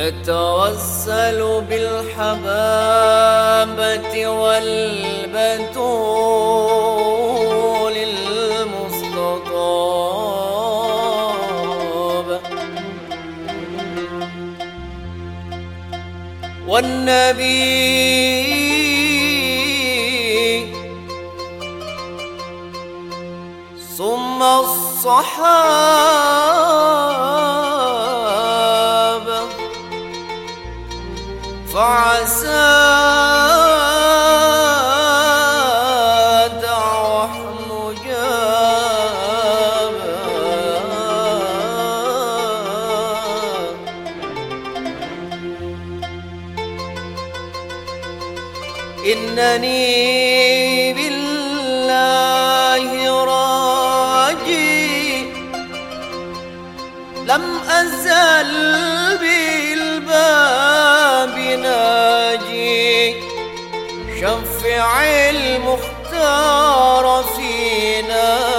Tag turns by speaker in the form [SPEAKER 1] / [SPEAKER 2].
[SPEAKER 1] نتوسل بالحبابة والبتول المستطاب. والنبي ثم الصحابة فعسى دعوة مجابة إنني بالله راجي لم أزل شفع المختار فينا.